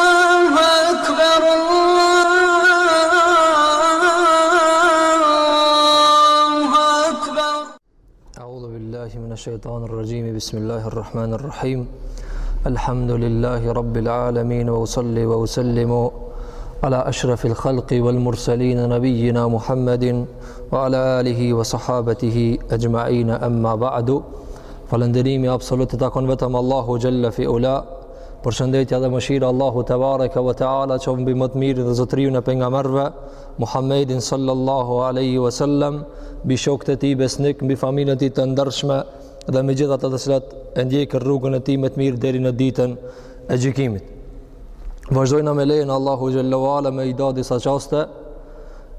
الله أكبر الله أكبر أعوذ بالله من الشيطان الرجيم بسم الله الرحمن الرحيم الحمد لله رب العالمين وأصلي وأسلم على أشرف الخلق والمرسلين نبينا محمد وعلى آله وصحابته أجمعين أما بعد Falënderimi absolut i takon vetëm Allahu xhalla fi ula. Përshëndetja dhe mëshira Allahu tebareke ve teala qoftë mbi më të mirin dhe zotriun e pejgamberve Muhammedin sallallahu alaihi wasallam, mbi shokët e tij besnik, mbi familjen e tij të ndershme dhe me gjithë ata të cilët e ndjekën rrugën e tij më të mirë deri në ditën e gjykimit. Vazhdojmë me lejen Allahu xhalla ve ala me i nda disa çaste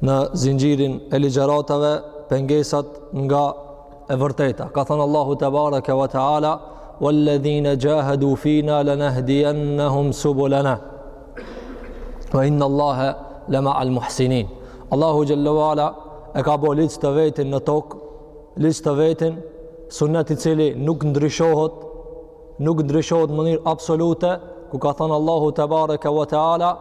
në zinxhirin e ligjëratave pengesat nga e vërteta. Ka thënë Allahu tebareke ve teala, "Walladhina jahadu fina lanahdiyannahum subulana." Wa inna Allaha lama al muhsinin. Allahu xhalla wa ala e ka bo ligj të vetin në tokë, ligj të vetin, sunet i cili nuk ndryshohet, nuk ndryshohet në mënyrë absolute, ku ka thënë Allahu tebareke ve teala,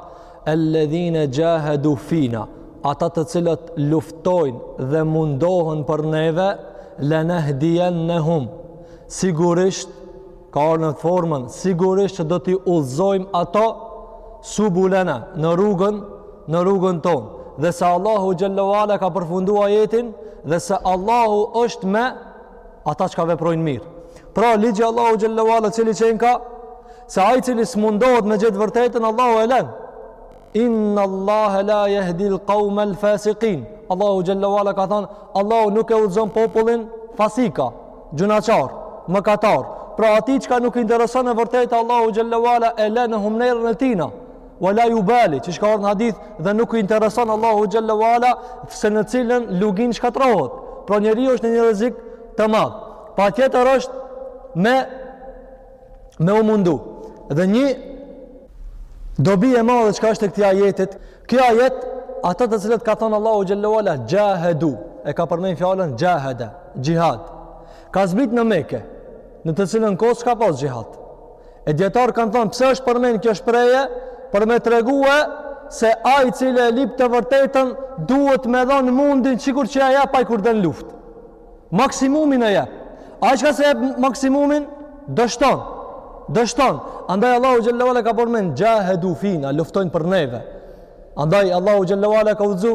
Alladhina jahadu fina ata të cilët luftojnë dhe mundohen për neve lanahdiyannahum sigurisht ka ardh në formën sigurisht që do t'i udhëzojmë ato subulana në rrugën në rrugën tonë dhe se Allahu xhalla wa ala ka përfundu ajetin dhe se Allahu është me ata çka veprojnë mirë. Pra, ligji Allahu xhelle ve ala cili qenka, se ai cili s'mundohet me gjet të vërtetën, Allahu e len. Inna Allah la jehdil qawmel fasikin. Allahu xhelle ve ala ka thonë, Allahu nuk e udhzon popullin fasika, gjunahqar, mëkatar. Pra, atij çka nuk i intereson e vërteta, Allahu xhelle ve ala e len në humnerën e tina. Wala yubali, qysh ka ardhur në hadith dhe nuk i intereson Allahu xhalla wa ala se në cilën luginë shkatrohet. Pra njeriu është në një rrezik të madh. Patjetër është me me u mundu. Dhe një dobi e madhe çka është e këtij ajetit, ky ajet ata të cilët ka thënë Allahu xhalla wa ala jahadu, e ka përmend fjalën jahada, xhihad. Ka zbrit në Mekë, në të cilën kohë s'ka pas xhihad. E dijetarët kanë thonë, pse është përmend kjo shprehje, për me tregu se ai cili e lyp të vërtetën, duhet me dhonë mundin sikur që e jep ai kur del në luftë. Maksimumin e jep. Ai çka s'e jep maksimumin, dështon. Dështon. Andaj Allahu xhelle ve ala ka përmend, xhahedu fina, luftojnë për neve. Andaj Allahu xhelle ve ala ka udhzu,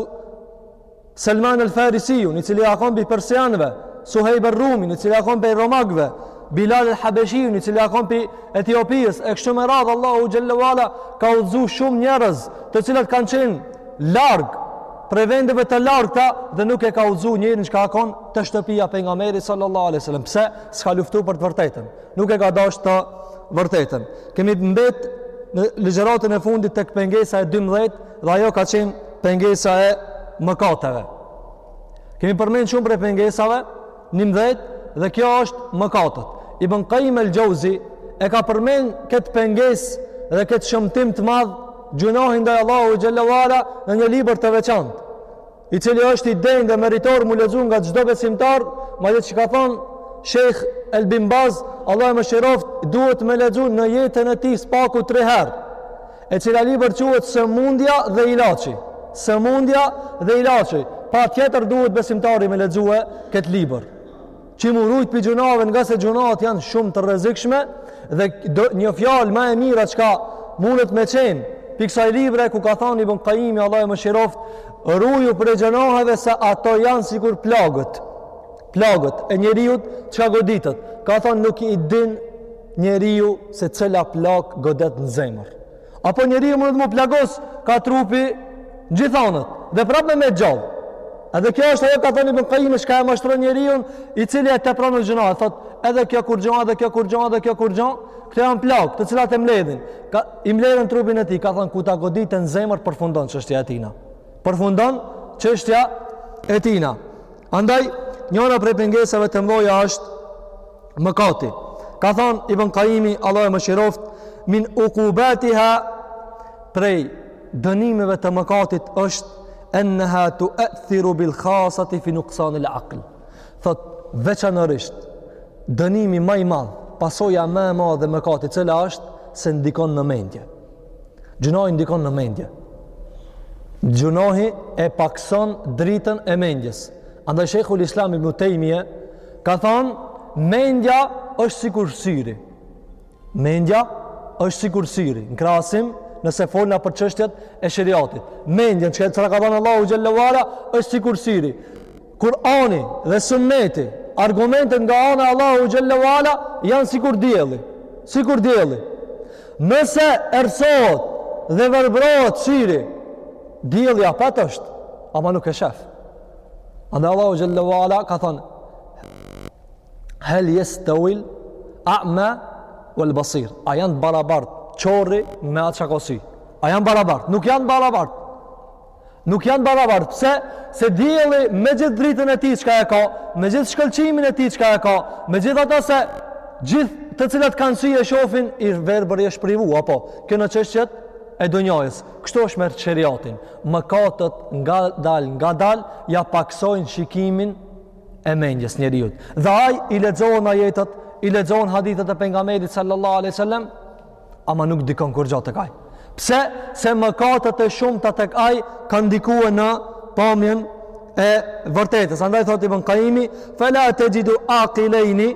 Selman el Farisijun, i cili a kon pi persianëve, Suhejb el Rumin, i cili a kon pi romakëve, Bilal el Habeshijun, i cili a kon pi Etiopisë, e kështu me radhë Allahu xhalla ve ala ka udhëzu shumë njerëz, të cilët kanë qenë larg prej vendeve të largëta dhe nuk e ka udhëzu njërin çka a kon te shtëpia pejgamberit sallallahu alaihi wasallam. Pse? S'ka luftu për të vërtetën. Nuk e ka dash të vërtetën. Kemi mbet në ligjëratën e fundit tek pengesa e 12 dhe ajo ka qenë pengesa e mëkateve. Kemi përmend shumë prej pengesave të mdhejt, dhe kjo është mëkatet. Ibn Kajim el Xhauzi e ka përmend këtë pengesë dhe këtë shëmtim të madh, gjunahin ndaj Allahut xhelle ve ala në një libër të veçantë. i cili është i denjë dhe meritor mu lexu nga çdo besimtar, madje që ka thonë Shejh El Bin Baz, Allahu e mëshiroftë, duhet me lexu në jetën e tij s'paku 3 herë. E cila libër quhet Sëmundja dhe ilaçi. Sëmundja dhe ilaçi. Pa tjetër duhet besimtari me lexue këtë libër. Që mu rujt prej gjunaheve ngase gjunahet janë shumë të rrezikshme dhe një fjalë ma e mira çka mundet me qenë prej kësaj libre ku ka thanë Ibn Kajimi Allahu e mëshiroftë ruju prej gjunaheve se ato janë sikur plagët plagët e njeriut çka goditet ka thanë nuk i din njeriu se cila plagë godet në zemër Apo njeriu mundet mu plagos, ka trupi gjithë anët, dhe prapë me met gjallë. Edhe kjo është ajo ka thënë Ibn Kajim çka e mashtron njeriun i cili e tepron në gjunahe, thotë edhe kjo kurgjo, edhe kjo kurgjo, edhe kjo kurgjo, këto janë plagë, të cilat e mbledhin. Ka i mbledhin trupin e tij, ka thënë kur ta godit në zemër përfundon çështja e tina. Përfundon çështja e tina. Andaj njana prej pengesave të mëdha është mëkati. Ka thonë Ibn Kajimi, Allahu e mëshiroftë, min uqubatiha prej dënimeve të mëkatit është enneha tu'thiru bil khasati fi nuqsan al aql. Thotë veçanërisht dënimi ma i madh, pasoja më e madhe e mëkatit cila është se ndikon në mendje. Gjunahi ndikon në mendje. Gjunahi e pakëson dritën e mendjes. Andaj Shejhul Islam Ibnu Tejmije, Ka thënë, mendja është sikur syri. Mendja është sikur syri. Në krahasim, nëse folna për çështjet e sheriatit. Mendjen çka ka dhënë Allahu xhelle ve ala është sikur syri. Kur'ani dhe Sunneti, argumentet nga ana e Allahut xhelle ve ala janë sikur dielli. Sikur dielli. Nëse errësohet dhe verbrohet syri, dielli apet është, ama nuk e shef. Andaj Allahu xhelle ve ala ka thonë, Hel jesteuil a'ma uel basir. A janë barabart, qorri me atë çka ka sy. A janë barabart, nuk janë barabart. Nuk janë barabart, pse? Se dielli me gjithë dritën e tij çka e ka, me gjithë shkëlqimin e tij çka e ka, me gjithë ato se gjithë të cilat kanë sy e shofin, i verbëri është privu, a po, kjo në çështjet e dunjajës. Kështu është me sheriatin. mëkatet ngadal ngadal ja paksojnë shikimin e mendjes njeriut. Dhe ai i lexon ajetet, i lexon hadithet e pejgamberit sallallahu alaihi wasallam, ama nuk ndikon kurgja tek ai. Pse? Se mëkatet e shumta tek ai kanë ndikue në pamjen e vërtetës. Andaj thotë Ibn Kajimi, "Fala texhidu akilejni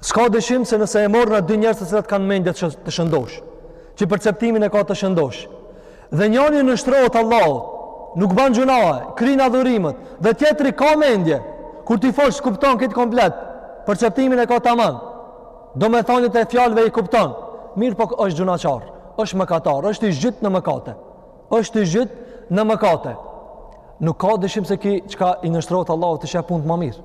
S'ka dyshim se nëse e marrna dy njerëz të cilat kanë mendje të shëndosh, që perceptimin e ka të shëndosh, dhe njani i nënshtrohet Allahut, nuk ban gjynahe, kryn adhurimet, dhe tjetri ka mendje, kur t'i folsh kupton këtë komplet, perceptimin e ka tamam, domethaniet e fjalve i kupton, mirëpo është gjynahqar, është mëkatar, është i zhyt në mëkate. është i zhyt në mëkate. Nuk ka dyshim se ki çka i nënshtrohet Allahut i shef punët ma mirë.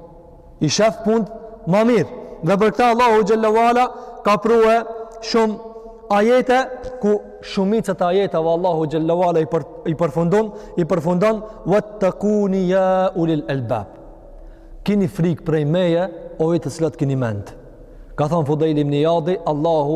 I shef punët ma mirë. Dhe për këta Allahu xhele ve ala ka pru shumë ajete ku shumicën e ajeteve Allahu xhele ve ala i, për, i përfundon, i përfundon vettekuni ja ulil elbab. Kini frikë prej meje, o ju të cilat kini mend. Ka thonë Fudejl ibni Ijadi, Allahu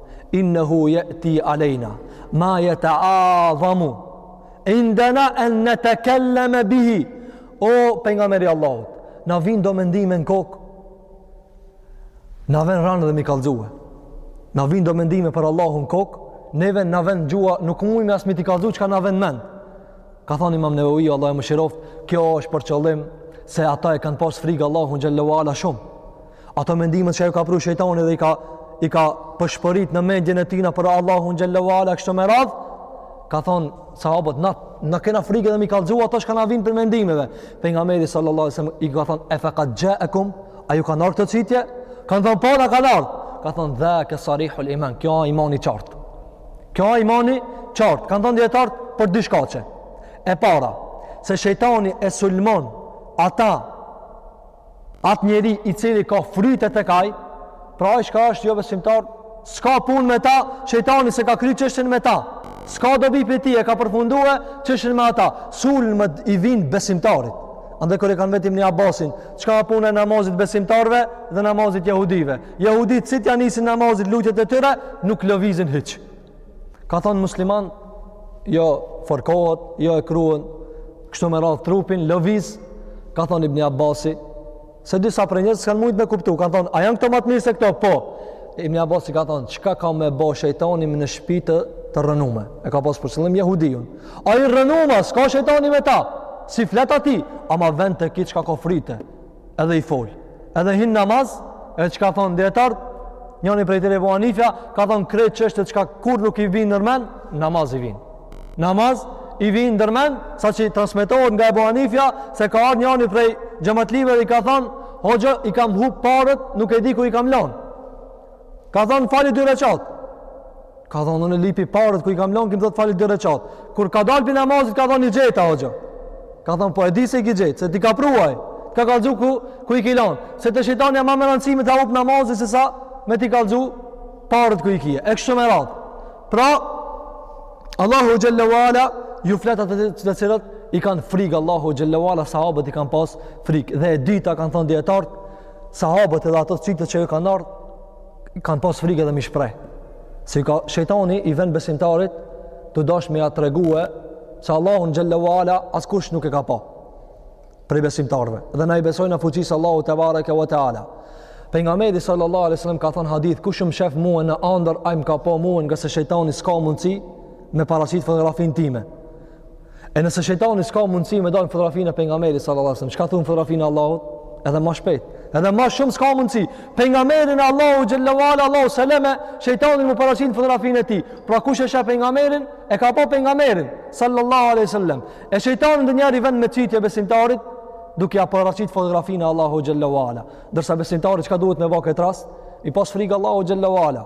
Innehu yati alejna ma yata'azamu indana an natakallama bihi. O pejgamberi i Allahut, na vin do mendime në kokë. Na vjen rand edhe me i kallxu. Na vin do mendime për Allahun n'kokë, neve na vjen gja, nuk mujmë as me t'i kallxu çka na vjen n'mend. Ka thanë Imam Nevawi, Allahu e mëshiroftë, kjo është për qëllim se ata e kanë pas frikë Allahun xhele ve ala shumë. Ato mendimet që ju ka pru shejtani dhe i ka i ka pëshpërit në mendjen e tina për Allahun xhele ve ala kështu me radh, ka thon sahabët na na kena frikë edhe me i kallxu ato çka na vin prej mendimeve. Pejgamberi sallallahu alajhi wasallam i ka thon e fekad xhaekum a ju kanë ardh këto cytje? Kan thon po na kanë ardh. Ka thon dhake sarihul iman, kjo është imani i qartë. Kjo është imani i qartë. Kan thon dijetarët për dy shkaqe. E para, se shejtani e sulmon ata Atë njeri i cili ka fryte tek ai, pra ai çka është jo besimtar, s'ka pun me ta, shejtani se ka kry çështjen me ta, s'ka dobi prej tij, e ka përfundue çështjen me ata, sulmet i vinë besimtarit. Andaj kur e kanë vet Ibni Abasin, çka a puna e namazit besimtarve dhe namazit jahudive. Jahudit si t'ja nisin namazit lutjet e tyre, nuk lovizin hiç. Ka thonë musliman, jo fërkohet, jo e kruën, kështu me radhë trupin, lëviz, ka thonë Ibni Abasi, se disa prej njerëzve kanë mujt me kuptu, kanë thonë, a janë këto ma të mirë se këto? Po, Ibni Abasi ka thonë, çka ka me bo shejtoni në shpi të rrënume? E ka pas për qëllim jehudijun. A i rrënum, s'ka shejtoni me ta, s'i flet atij, ama vjen te ki çka ka fryte, Edhe i fol. Edhe hin namaz, edhe çka thon detar, njani prej tyre Ebu Hanifja ka thon krejt çështjet çka kur nuk i vin ndërmen, namaz i vin. Namaz i vin ndërmen, saqë transmetohet nga Ebu Hanifja se ka ardhë njani prej xhamatlive dhe i ka thon, "Hoxhë, i kam hup paret, nuk e di ku i kam lanë." Ka thon fali dy rekate. Ka thonë unë lypi paret ku i kam lënë, ky m'thotë fali dy rekate. Kur ka dalë prej namazit ka thonë i gjeta hoxhë. Ka thonë po e di se i gjet, se t'i ka pru ai. Ka kallxu ku ku i ki lon. Se te shejtani a ma me rëndësi me ta hup namazin se sa me t'i kallxu paret ku i ki. E kështu me radhë. Pra Allahu xhelle ve ala ju flet atyre të cilët i kanë frikë Allahu xhelle ve ala sahabët i kanë pas frikë dhe e dyta kanë thonë dijetarët sahabët edhe ata të cilët që kanë ardhur kanë pas frikë edhe mi shprej. Se shejtani i vjen besimtarit tu dasht me ja tregue se Allahun xhelle ve ala askush nuk e ka pa prej besimtarve dhe na i besojna fuqisë Allahu tebareke ve teala Pejgamberi sallallahu alejhi ve sellem ka thonë hadith kush më shef muë në andërr ai më ka pa muë ngase shejtani s'ka mundësi me paraqit fotografin time E nëse shejtani s'ka mundësi me dalë fotografinë e Pejgamberit sallallahu alajhi wasallam, çka thon fotografinë e Allahut? Edhe ma shpejt. Edhe ma shumë s'ka mundësi. Pejgamberin Allahu xhelle ve ala Allahu seleme, shejtani mu paraqit fotografinë e tij. Pra kush e sheh pejgamberin, e ka pa pejgamberin sallallahu alajhi wasallam. E shejtani ndonjëherë i vjen me cytje besimtarit, duke ja paraqit fotografinë e Allahu xhelle ve ala. Ndërsa besimtari çka duhet me ba n'këtë rast? I pas frikë Allahu xhelle ve ala.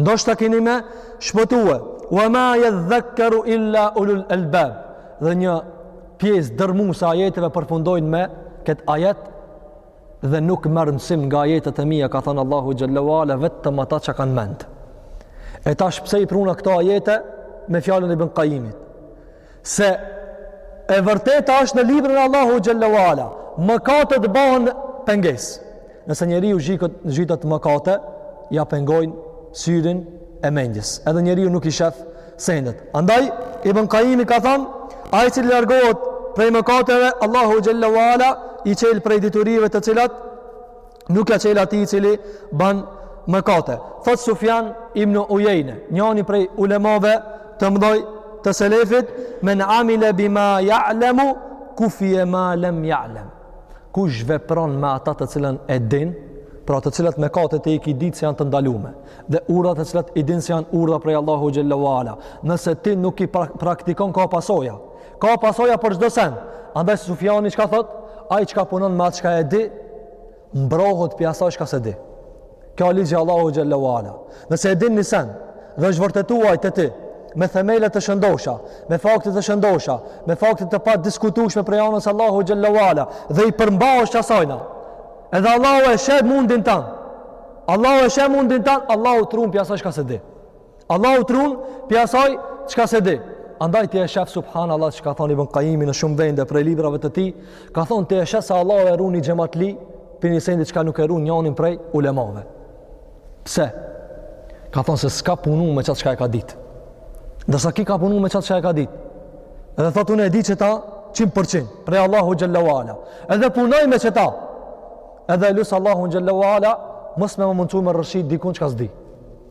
Ndoshta keni me shpëtue. Wa ma yadhakkaru illa ulul albab. Dhe një pjesë dërmuese ajeteve përfundojnë me këtë ajet dhe nuk merr mësim nga ajetet e mia, ka thanë Allahu xhelle ve ala vetëm ata që kanë mend. E tash pse i pruna këto ajete me fjalën e Ibn Qayyimit? Se e vërteta është në librin e Allahu xhelle ve ala. Mëkatet bahen pengesë. Nëse njeriu zhyt zhytet mëkate, ja pengojnë syrin e mendjes. Edhe njeriu nuk i shef sendet. Andaj Ibn Qayyim ka thanë, ai që largohet prej mëkateve, Allahu xhelle ve ala i çel prej diturive të cilat nuk ja çel atij i cili ban mëkate. Thot Sufjan ibn Uyeyne, njani prej ulemave të mëdhoj të selefit, men amile bima ya'lamu kufie ma lam ya'lam. Kush vepron me ata të cilën e din, pra të cilat mëkate ti i ki ditë se janë të ndalume dhe urdhrat të cilat i din se janë urdhra prej Allahu xhelle ve ala. Nëse ti nuk i praktikon ka pasoja. Ka pasoja për çdo sen. Andaj Sufjani çka thot? Ai çka punon me atë çka e di, mbrohet pi asaj çka s'e di. Kjo është ligji i Allahut xhelle ue ala. Nëse e din një sen dhe është vërtetuar te ti me themele të shëndosha, me fakte të shëndosha, me fakte të padiskutueshme prej anës Allahut xhelle ue ala dhe i përmbahesh asajna. Edhe Allahu e sheh mundin tan. Allahu e sheh mundin tan, Allahu t'run pi asaj çka s'e di. Allahu t'run pi asaj çka s'e di. Andaj ti e shef subhanallahu çka thon Ibn Qayimi në shumë vende prej librave të tij, ka thon ti e shef se Allahu e run një xhamatli prej një sendi çka nuk e run njonin prej ulemave. Pse? Ka thon se s'ka punu me çat çka e ka dit. Ndërsa ki ka punu me çat çka e ka dit. Edhe thot unë e di çeta 100% prej Allahut xhelle ue ala. Edhe punoj me çeta. Edhe lus Allahun xhelle ue ala mos më mundtu me rrshit dikun çka s'di.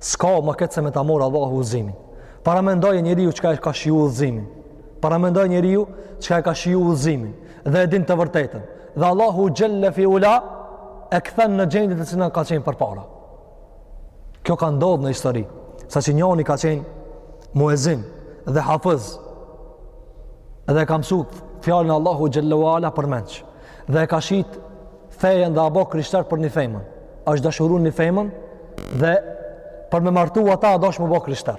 S'ka ma keq se me ta morë Allahu udhëzimin. Paramendoje njeriu çka e ka shiju udhëzimin. Paramendoje njeriu çka e ka shiju udhëzimin. Dhe e din të vërtetën. Dhe Allahu xhelle fi ula e kthen në gjendje te cila ka qenë përpara. Kjo ka ndodh në histori. Saqë njoni ka qenë muezin dhe hafëz. Dhe e ka mësu fjalën e Allahut xhelle ue ala përmenç. Dhe e ka shitë fejën dhe a bo krishter për një fejmën. është dashuru n'një fejmën dhe për me martu ata a dosh m'u bo krishter.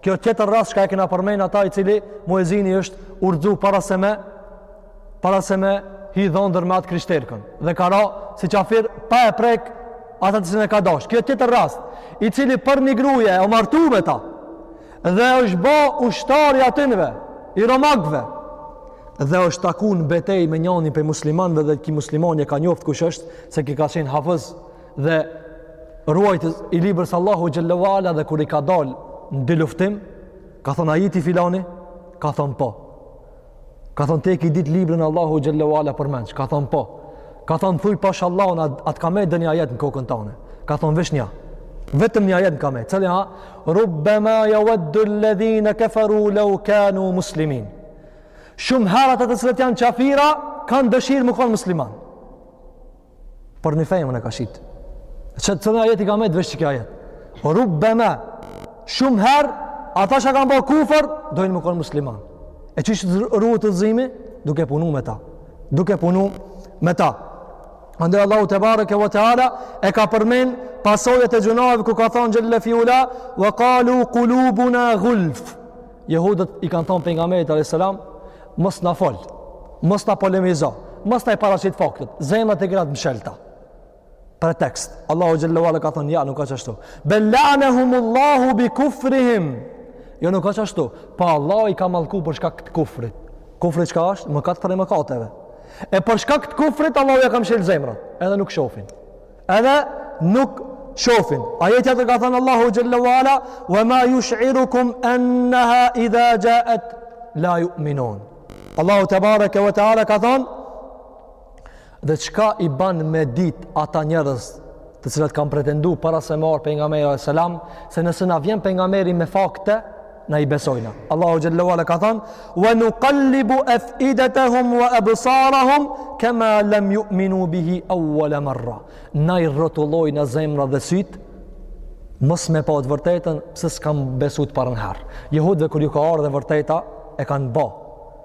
Kjo tjetër rast që e kena përmen ata i cili muezini është rrxu para se me para se me hi dhondër me atë krishterkën dhe ka ra si qafir pa e prek ata të cilën e ka dosh. Kjo tjetër rast i cili për një gruje o martu me ta Dhe është bo ushtar i atinve, i romakve. Dhe është taku në betej me njanin prej muslimanve dhe ki muslimani e ka njoftë kush është, se ki ka qenë hafëz dhe ruajtës i librës Allahut xhelle ue ala dhe kur i ka dalë në dyluftim, ka thonë a je ti filani? Ka thonë po. Ka thonë ti e ki ditë librin e Allahut xhelle ue ala përmenç. Ka thonë po. Ka thonë thuj pash Allahun a t'ka met dhe një ajet në kokën tane. Ka thonë veç një. Vetëm një ajet m'ka met. Cili a? Rubbema ja weddu ledhine keferu leu kenu muslimin. Shumë herë ata të cilët janë qafira, kanë dëshirë me konë musliman. Për një fejmën e ka shit. Që të thënë ajet i ka met veç qeki ajet. Rubbema, shumë herë, ata që kanë bërë kufër, dojnë me konë musliman. E qysh ruhet udhëzimi, duke punu me ta. Duke punu me ta. Andaj Allahu tebareke ve teala e ka përmend pasojat e gjunave ku ka thënë xhelle fi ula wa qalu qulubuna ghulf. Jehudët i kanë thonë pejgamberit alayhis salam, mos na fol, mos na polemizo, mos na i paraqit faktet, zemrat i kena t'mshelta. Pretekst. Allahu xhele ve ala ka thonë ja, nuk a qashtu. Bel leanehumullahu bi kufrihim. Jo nuk a qashtu. Po Allahu i ka mallku për shkak të kufrit. Kufri çka është? Mëkat prej mëkateve. E për shkak të kufrit Allahu ja ka mshil zemrat, edhe nuk shofin. Edhe nuk shofin. Ajeti tjetër ka thënë Allahu xhele ve ala, wa ma jush'irukum enneha idha xhaet la ju'minun. Allahu tebareke ve teala ka thënë, dhe çka i ban me dit ata njerëz të cilët kan pretendu para se me ardh pejgamberi alejhi selam, se nëse na vjen pejgamberi me fakte, na i besojna. Allahu xhele ve ala ka thonë: "Wa nuqallibu af'idatahum wa absarahum kama lam yu'minu bihi awwal marra." Na i rrotullojna zemrat dhe syt mos me pa të vërtetën pse s'kan besu t'parën herë. Jehudëve kur ju ka ardh e vërteta e kanë ba.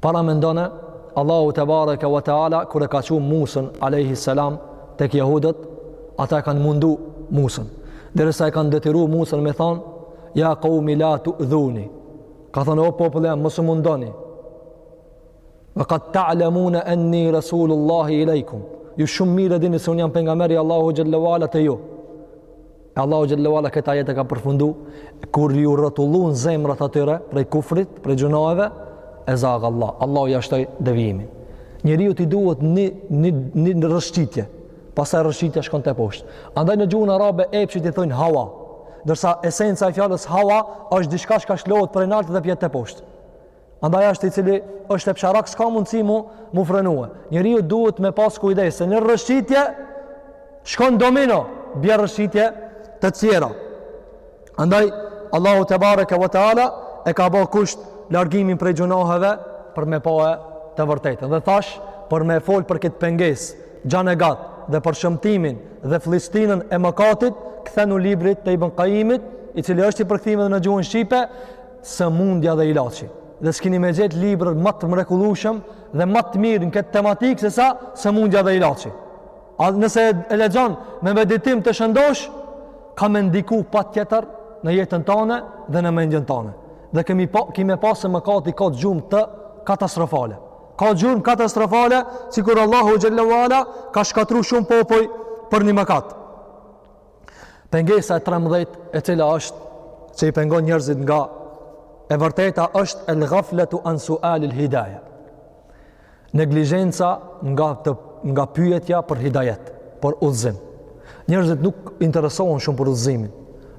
Paramendone, Allahu tebareke ve teala kur e ka çu Musën alayhi salam tek jehudët, ata e kanë mundu Musën. Derisa e kanë detyru Musën me thon, ja qaumi la tu'dhuni. Ka thonë o populli jem mos m'mundoni. Wa qad ta'lamuna anni rasulullahi ilaykum. Ju shumë mirë e dini se un jam pejgamber i Allahut xhele ve ala te ju. Allahu xhele ve ala këtë ajet e ka përfundu kur ju rrotullun zemrat atyre prej kufrit, prej gjynaheve, ezagallah. Allahu ja shtoi devijimin. Njeriut i duhet një një një, një rrëshqitje. Pastaj rrëshqitja shkon teposhtë. Andaj në gjuhën arabe epshit i thonë hawa. Ndërsa esenca e fjalës hawa është diçka çka shlohet prej nalt dhe bje teposhtë. Andaj është i cili është epsharak, s'ka mundësi mu, mu frenue. Njeriu duhet me pas kujdes, se një rëshqitje, shkon domino, bje rëshqitje të tjera. Andaj, Allahu tebareke ve teala e ka ba kusht largimin prej gjynaheve për me pa të vërtetën. Dhe thash për me fol për këtë pengesë, gjan e gjat dhe për shëmtimin dhe fllistinën e mëkatit, kthenu librit të Ibn Qayimit, i cili është i përkthym edhe në gjuhën shqipe, sëmundja dhe ilaçi. Dhe s'kini me gjetë libër më të mrekullueshëm dhe më të mirë në këtë tematikë se sa sëmundja dhe ilaçi. A nëse e lexon me meditim të shëndosh, ka me ndiku patjetër në jetën tane dhe në mendjen tane. Dhe ki me pa, ki me pa se mëkati ka gjurmë të katastrofale. Ka gjurmë katastrofale, sikur Allahu xhele ve ala ka shkatru shumë popuj për një mëkatë. Pengesa e 13 e cila është që i pengon njerëzit nga e vërteta është el ghafletu an sualil hidaje. Neglizhenca nga, të, nga pyetja për hidajet, për udhëzim. Njerëzit nuk interesohen shumë për udhëzimin.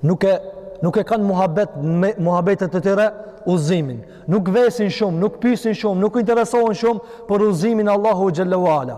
Nuk e, nuk e kanë muhabet, me, muhabetet të tyre udhëzimin. Nuk vesin shumë, nuk pysin shumë, nuk interesohen shumë për udhëzimin Allahu xhelle ve ala.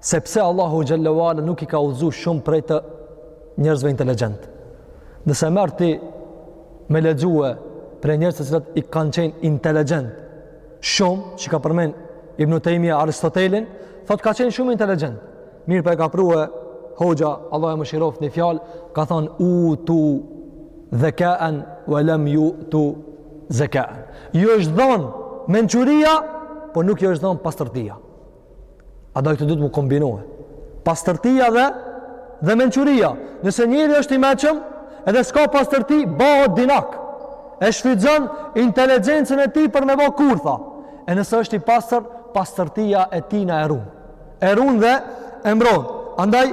Sepse Allahu xhelle ve ala nuk i ka udhëzu shumë prej të njerëzve inteligjent. Nëse merr ti me lexue prej njerëzve që i kanë qenë inteligjent, shumë që i ka përmend Ibn Tejmija Aristotelin, thotë ka qenë shumë inteligjent. Mirëpo e ka prue Hoxha, Allah e mëshiroft një fjalë, ka thonë utu dhekaen ue lem jutu zekaen. Ju është dhonë mençuria, po nuk ju është dhonë pastërtia. A do të duhet m'u kombinue Pastërtia dhe dhe mençuria. Nëse njeri është i meçëm, edhe s'ka pastërti, bëhet dinak. E shfrytëzon inteligjencën e tij për me bë kurtha. E nëse është i pastër, pastërtia e tina e run. E run dhe e mbron. Andaj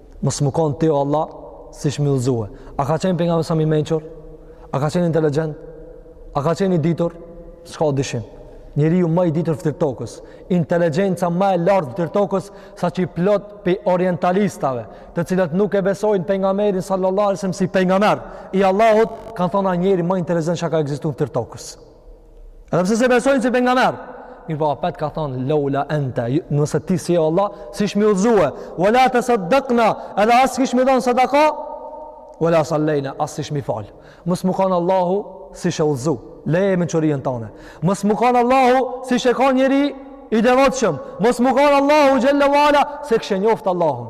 Mos me kon ti o Allah, s'ishmi udhëzue. A ka qenë pejgamberi selam i mençur? A ka qenë inteligjent? A ka qenë i ditur? S'ka dyshim. Njeriu ma i ditur fytyr tokës, inteligjenca ma e lartë fytyr tokës, saqë plot pej orientalistave, të cilët nuk e besojnë pejgamberin sallallahu alajhi wasallam si pejgamber i Allahut, kanë thonë ai njeri ma inteligjent që ka ekzistu fytyr tokës. Edhe pse s'e besojnë si pejgamber. Mirëpo apet ka thonë laula anta, nëse ti s'je Allah, s'ishmi udhzue. Wala tasaddaqna, edhe as kishmi dhon sadaka. Wala sallaina, as s'ishmi fal. Mos me kan Allahu s'ishe udhzu. Leje mençurien tane. Mos me kan Allahu s'ishe kan njeri i devotshëm. Mos me kan Allahu xhelle ve ala s'e kishe njoft Allahun.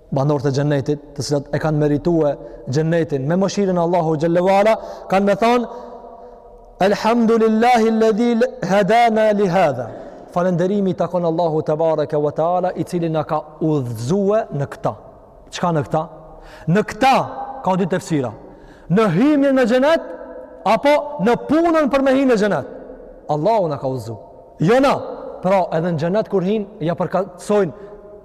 banorët e xhennetit, të cilët e kanë meritue xhennetin me mëshirën e Allahut xhelle ve ala, kanë me thanë Alhamdulillahi alladhi hadana li hadha. Falënderimi i takon Allahut tebareke ve teala i cili na ka udhëzue në këtë. Çka në këtë? Në këtë ka dy tefsira. Në hyrjen në xhenet apo në punën për me hi në xhenet. Allahu na ka udhëzu. Jo na, pra edhe në xhenet kur hin ja përkatësojnë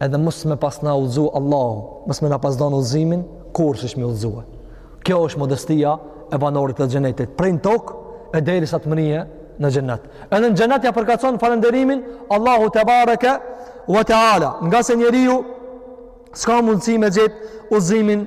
Edhe mos me pas na udhëzu Allahu, mos me na pas dhënë udhëzimin, kurrë s'ishmi udhëzue. Kjo është modestia e banorit të xhenetit. Prej në tokë e deri sa të mrije në xhenet. Edhe në xhenet ja përkatëson falënderimin Allahut tebareke ve teala. Ngase njeriu s'ka mundësi me gjet udhëzimin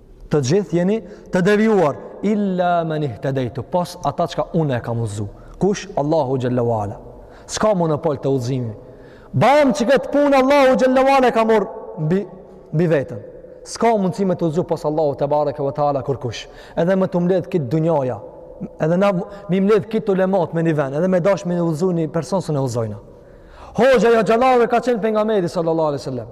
Të gjithë jeni të devijuar illa men ihtadaitu, pos ata që unë e kam udhëzu. Kush? Allahu xhelle ue ala. S'ka monopol të udhëzimit. Bajram që këtë punë Allahu xhelle ue ala e ka marrë mbi mbi veten. S'ka mundësi me të udhëzu pos Allahut tebareke ve teala kurrkush. Edhe me t'u mbledh krejt dunjaja. Edhe na m'i mbledh krejt ulematë me një vend, edhe me dash me udhëzu ni person s'e udhëzojnë. Hoxha ja gjallë ka qenë pejgamberi, sallallahu alaihi wasallam.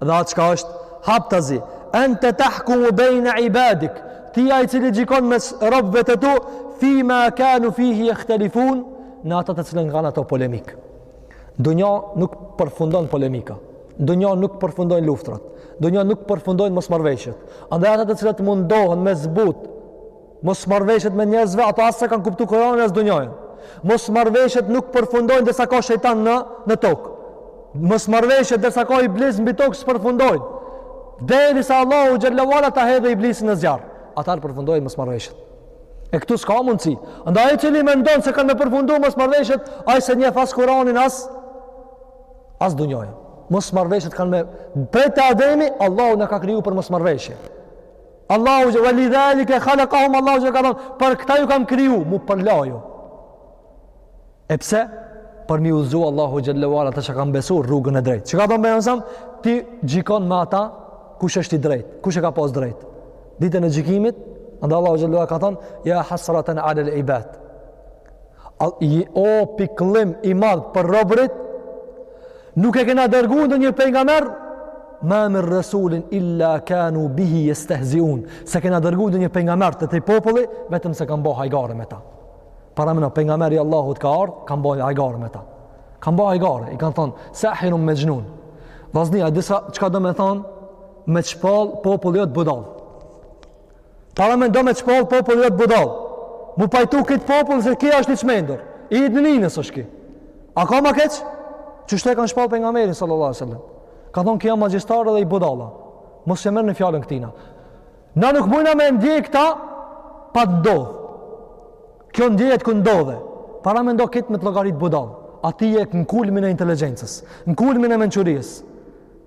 Dhe atë çka është haptazi, ente tahkumu bejne ibadik, ti je ai i cili gjikon mes robëve të tu, fima kanu fihi jahtelifun, në atë të cilën kanë ata polemikë. N'dunja nuk përfundon polemika, n'dunja nuk përfundojnë luftërat, n'dunja nuk përfundojnë mosmarrëveshjet. Andaj ata të cilët mundohen me zbut, Mosmarrëveshjet mes njerëzve, ata s'e kanë kuptu Kur'anin as dunjanë. Mosmarrëveshjet nuk përfundojnë derisa ka shejtan në në tokë. Mosmarrëveshjet derisa ka iblis mbi tokë s'përfundojnë. Derisa Allahu xhelle ue ala ta hedhë iblisin në zjarr, atëherë përfundojnë mosmarrëveshjet. E këtu s'ka mundësi. Andaj ai cili mendon se kanë me përfundu mosmarrëveshjet, ai s'e njeh as Kur'anin as as dunjanë. Mosmarrëveshjet kanë me prej te Ademi, Allahu na ka kriju për mosmarrëveshje. Allahu ve lidhalike halekahum Allahu çka ka thonë për këta ju kam kriju m'u përla ju e pse për m'i udhëzu Allahu xhelle ue ala ata që kanë besu rrugën e drejtë çka do me thonë bejën sam ti gjikon me ata kush është i drejtë kush e ka pas drejt ditën e gjikimit andaj Allahu xhelle ue ala ka thonë ja hasraten alel ibad O pikëllim i madh për robërit, nuk e kena dërgu ndonjë pejgamber, ma min resulin illa kanu bihi jestehziun, s'e kena dërgu ndonjë pejgamber te një popull, vetëm se kanë bo hajgare me ta. Paramendo, pejgamberi i Allahut ka ardhë, kanë bo hajgare me ta. Kanë bo hajgare, i kanë thonë, sahirun mexhnun. A e dini a disa çka do me thonë, me t'shpall populli jot budallë. Paramendo me t'shpall populli jot budallë. M'u pajtu krejt populli se ky është i çmendur. I idë në ninës është ki. A ka ma keq? Qështu e kanë shpall pejgamberin sallallahu sallam. Kanë thonë ky a magjistar dhe i budalla. Mos ja merrni fjalën këtina. Na nuk mujna me ndjej këtë pa të ndodh. Kjo ndjejet kur ndodh. Paramendo krejt me të llogarit budallë. A ti je në kulmin e inteligencës. Në kulmin e mençurisë.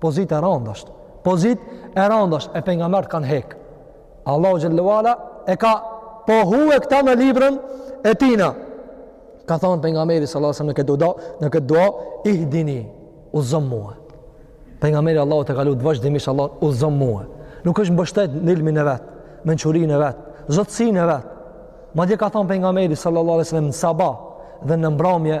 Pozitë e rëndë është. Pozitë e rëndë është. E pejgamberët kanë hekë. Allahu xhelle ue ala e ka pohu këtë në librën e tina. Ka thonë pejgamberi sallallahu alejhi ve sellem në këtë dua, në këtë dua, ihdini, udhëzomë mua. Pejgamberi Allahut e ka lutë vazhdimisht, Allah, udhëzomë mua. Nuk është mbështet në ilmin e vet, mençurinë e vet, zotësinë e vet. Madje ka thonë pejgamberi sallallahu alejhi ve sellem në sabah dhe në mbramje,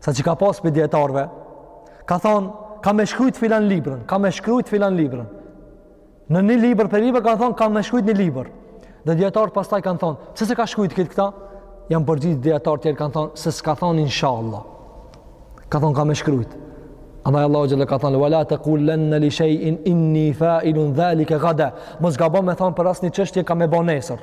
sa që ka pas prej dijetarëve, ka thonë, kam me shkrujt filan librën, kam me shkrujt filan librën. Në një libër për libër, ka thonë, kam me shkrujt një libër. Dhe dijetarët pastaj kanë thonë, pse s'e ka shkrujt këtë këta? Janë përgjigj dijetarët tjerë kanë thonë, se s'ka thonë, insha Allah. Ka thonë, kam me shkrujt. Andaj Allahu xhalla ka thënë wala taqulanna li shay'in inni fa'ilun dhalika ghada. Mos gabo me thonë për asnjë çështje kam me bo nesër.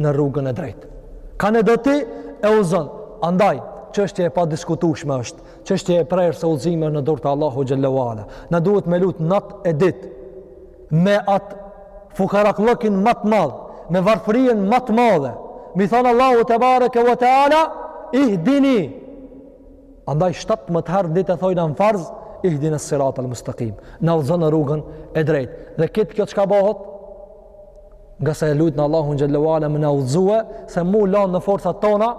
në rrugën e drejtë. Kan do ti e udhzon. Andaj, çështje e padiskutushme është, çështje e prerë se udhzimi është në dorë të Allahu xhel-le ve ala. Na duhet me lut natë e ditë, me atë fukarallëkin ma të madh, me varfërinë ma të madhe. Me i thonë Allahu tebareke ve teala, ihdini. Andaj, shtatëmdhetë herë n'ditë e thojna në farz, ihdina s-sirat al-mustakim. Na udhzo në rrugën e drejtë. Dhe kitë kjo çka bohet, ngase e lutna Allahun xhel-le ve ala me na udhëzue, se m'u lanë në forcat tona,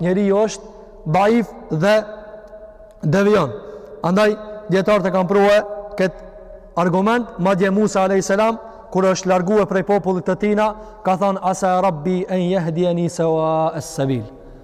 njeriu është daif dhe devijon. Andaj, dijetarët e kanë prue këtë argument, madje Musa a.s. kur është largue prej popullit të tina, ka thonë, asa rabbi en jehdijeni seuae sebil.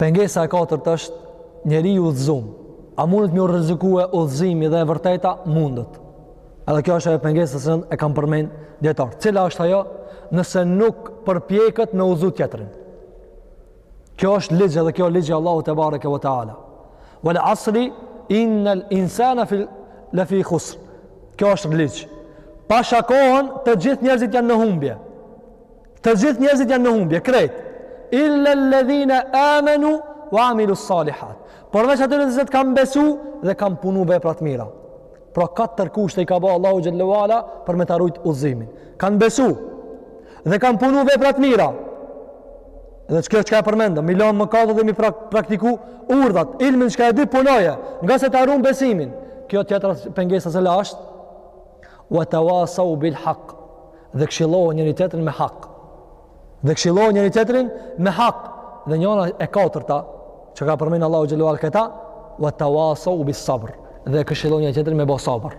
Pengesa e katërt është njeri i udhëzum. A mundet me iu rrezikue udhëzimi dhe e vërteta? Mundet. Edhe kjo është ajo pengesë që e kanë përmend dijetarët. Cila është ajo? Nëse nuk përpjeket me udhëzu tjetrin. Kjo është ligj dhe kjo ligj i Allahut tebareke ve teala. Wal asri innal insana fi la fi khusr. Kjo është ligj. Pasha kohën të gjithë njerëzit janë në humbje. Të gjithë njerëzit janë në humbje, krejt. Illa alladhina amanu wa amilu salihat. Përveç atyre që kanë besu dhe kanë punu vepra të mira. Pra katër kushte i ka bo Allahu xhel-le ve ala për me ta rujt udhëzimin. Kan besu dhe kanë punu vepra të mira. Dhe ajo çka e përmendëm, me i lon mëkatet dhe me i pra, praktiku urdhat, ilmin çka e di punoje, ngase ta ruan besimin. Kjo tjetra pengesa cila është Wa tawasau bil haq. Dhe këshillohuni njëri tjetrin me hak. Dhe këshillohuni njëri tjetrin me hak. Dhe njëra e katërta që ka përmend Allahu xhel-le ve ala këta, wa tawasau bis sabr. Dhe këshillohuni njëri tjetrin me bo sabër.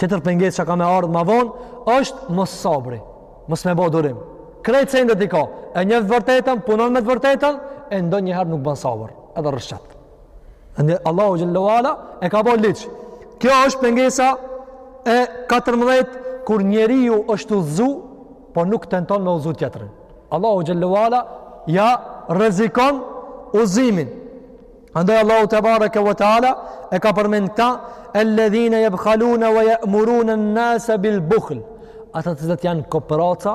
Tjetër pengesë që ka me ardh ma vonë, është mos sabri, mos me bo durim. Krejt sendet i ka, e njef t'vërtetën, punon me të vërtetën, e ndonjëherë nuk bën sabër, edhe rrëshqet. Andaj Allahu xhel-le ve ala e ka bo ligj. Kjo është pengesa e 14 kur njeriu është udhzu, por nuk tenton me udhzu tjetrin. Allahu xhel-le ve ala ja rrezikon udhëzimin. Andaj Allahu tebareke ve teala e ka përmend këta alladhina yabkhaluna wa ya'muruna an-nasa bil bukhl. Ata të cilët janë kopraca,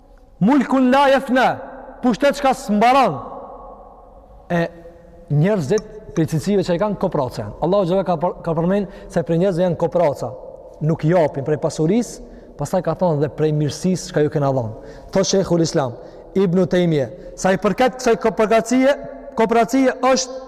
Mulkun la jefne, pushtet çka s'mbaron. E njerëzit prej cilësive që i kanë kopraca janë. Allahu xhele ka, për, ka përmend se prej njerëzve janë kopraca, nuk japin prej pasurisë, pastaj ka thonë dhe prej mirësisë çka ju kena dhonë. Tho Shejhul Islam, Ibnu Tejmije, sa i përket kësaj kopracie, kopracie është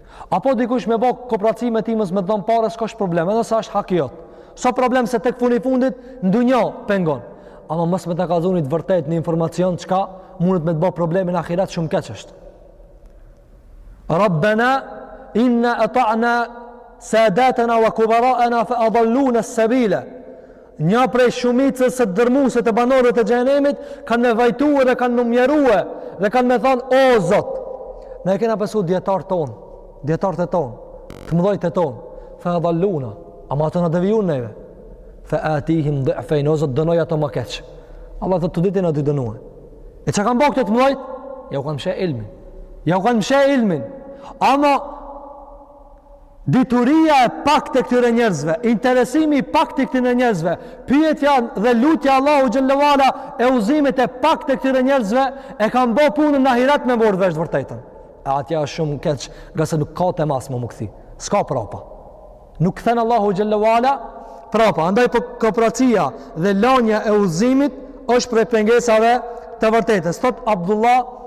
Apo dikush me bo kopraci me ty mos me dhon pare s'ka problem, edhe nëse është haki jot. S'a problem se tek fundi fundit n'dunja pengon. Ama mos me ta kallzu një të vërtetë, një informacion çka mundet me të bo problem në ahiret shumë keq është. Rabbana inna ata'na sadatana wa kubara'ana fa adalluna as-sabila. Nja prej shumicës dërrmuese të banorëve të xhehenemit kanë me vajtue dhe kanë m'u mjerue dhe kanë me thonë o Zot. Na i kena pasu dijetarët tonë, dijetarët tonë, të mëdhenjtë tonë. Fa adalluna, ama ato na devijuan neve. Fa atihim dhifejn o Zot dënoji ato më keq. Allahu thotë të dytë kena t'i dënue. E çka kanë bo këto të mëdhenj? Jau kanë msheh ilmin. Jau kanë msheh ilmin. Ama Dituria e paktë e këtyre njerëzve, interesimi i paktë i këtyre njerëzve, pyetja dhe lutja Allahut xhele ue ala e udhëzimit e paktë e këtyre njerëzve e kanë bo punën në ahiret me marrë vesh të vërtetën. E atje është shumë keq, ngase nuk ka të mos më m'u kthy. S'ka prapa. Nuk kthen Allahu xhele ue ala prapa. Andaj po kopracia dhe lënia e udhëzimit është prej pengesave të së vërtetës. Thotë Abdullah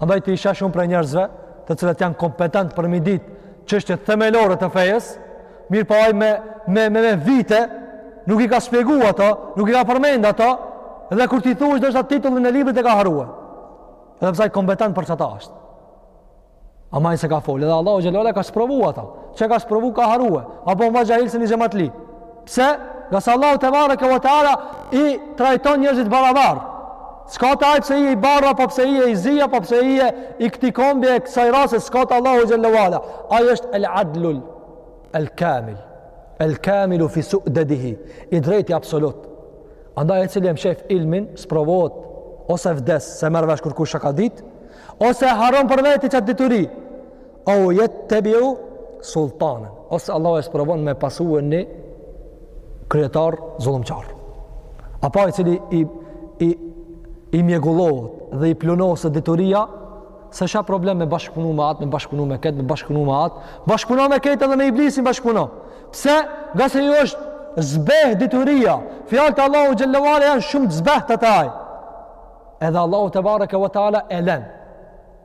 Andaj ti i sheh shumë prej njerëzve të cilët janë kompetentë për m'i ditë çështjet themelore të fesë, mirëpo po ai me, me, me, me vite, nuk i ka shpjegu ato, nuk i ka përmend ato, dhe kur t'i thush ndoshta titullin e librit e ka harrue. Edhe pse ai kompetent për qata është. Ama ai s'e ka folë, edhe Allahu xhele e ka sprovu ato, q'e ka sprovu ka harrue, apo ma xhahil se një xhematli. Pse? Ngase Allahu tebareke ve teala, i trajton njerëzit barabar. S'ka te ai pse je i bardhë, apo pse je i zi, apo pse je i këtij kombi e kësaj rase, s'ka te Allahu xhele ue ala. Ai është el adlul, el kamil, el kamilu fi sudedihi, i drejti absolut. Andaj ai i cili e mshef ilmin, sprovohet, ose vdes, s'e merr vesh kurkush ça ka ditë, ose harron prej veti qatë dituri. Uejtebiu sultanen, ose Allah e sprovon me pasue një kryetar zullumqar. Apo i cili i, i, i mjegullohet dhe i pluhnohet dituria, s'e sheh problem me bashkëpunu me atë, me bashkëpunu me ketë, me bashkëpunu me atë, bashkëpunu me ketë edhe me Iblisin bashkëpunu. Pse? Ngase iu është zbeh dituria, fjalët e Allahut xhele ue ala janë shumë zbehta te ai. Edhe Allahu tebareke ve teala.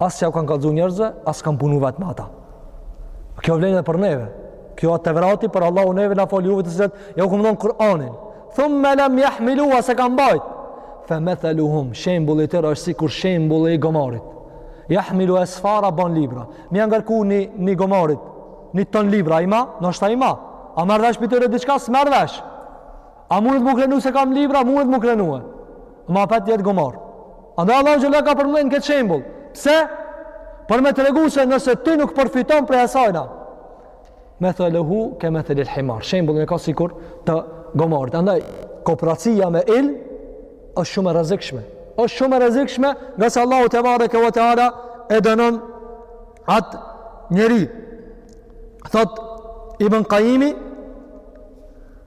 as që ja u kanë kallëzu njerëzve, as kanë punu vetë me ata. Kjo vlen edhe për neve. Kjo a te Tevrati, por Allahu neve na fol, juve të cilët ja u kem dhonë Kur'anin. Thumme lem jahmiluha, s'e kanë bajtë. Fe metheluhum, shembulli i tyre është sikur shembulli i gomarit. Jahmilu esfara, ban libra. Me ja ngarku një, një gomarit, një ton libra, ima, noshta ima. A merr vesh prej tyre diçka, s'merr vesh. A mundet m'u krenu se kam libra, mundet m'u krenu, ama apet jet gomar. Andaj Allahu xhelle ka përmend këtë shembull. Pse? Për me tregu se nëse ti nuk përfiton prej asajna. Metheluhu kemethelil himar. Shembullin e ka sikur të gomarit. Andaj, koprracia me ilm është shumë e rrezikshme. Është shumë e rrezikshme, ngase Allahu tebareke ve teala e dënon atë njeri. Thot, Ibn Kajimi,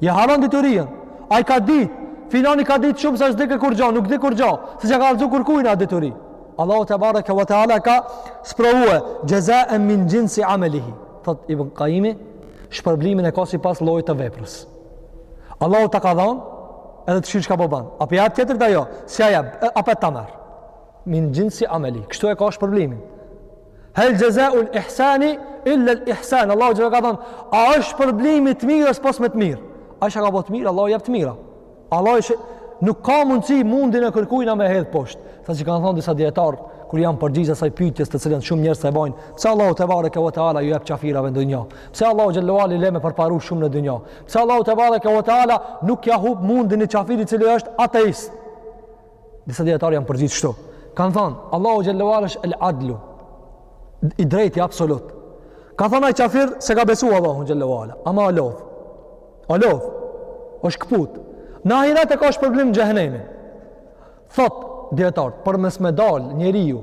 Ja harron diturinë. Ai ka dit, filani ka dit shumë, sot s'di kurgja, nuk di kurgja, se s'ja ka kallzu kurkujna diturinë. Allahu tebareke ve teala e ka sprovu, jazaan min jinsi amalihi. Thot Ibn Qayimi, shpërblimin e ka sipas llojit të veprës. Allahu ta ka dhënë edhe të shihsh çka po bën. A po ja jep tjetrit a jo, s'ja jep, ta merr. Min jinsi amali. Kështu e ka shpërblimin. Hel jazau al ihsani illa al ihsan. Allahu xhelle ka thënë, a është shpërblimi i të mirës pos me të mirë? Ai çka ka bo të mirë, Allahu jep të mira. Allahu xhelle nuk ka mundësi mundin e kërkujna me hedh poshtë. Sa që kanë thënë disa dijetarë kur janë përgjigj asaj pyetjes të cilën shumë njerëz e bojnë, pse Allahu tebareke ve teala ju jep çafirave në dynja? Pse Allahu xhelle ve ala i le me përparu shumë në dynja? Pse Allahu tebareke ve teala nuk ja hup mundin e çafirit i cili është ateist? Disa dijetarë janë përgjigj kshtu. Kanë thonë, Allahu xhelle ve ala është el adlu, i drejti absolut. Kanë thonë ai qafir s'e ka besu Allahun xhelle ve ala, ama a lodh. A lodh, është këput. Në ahiret e ka shpërblim xhehenemin. Thonë dijetarët, për mos me dalë njeriu,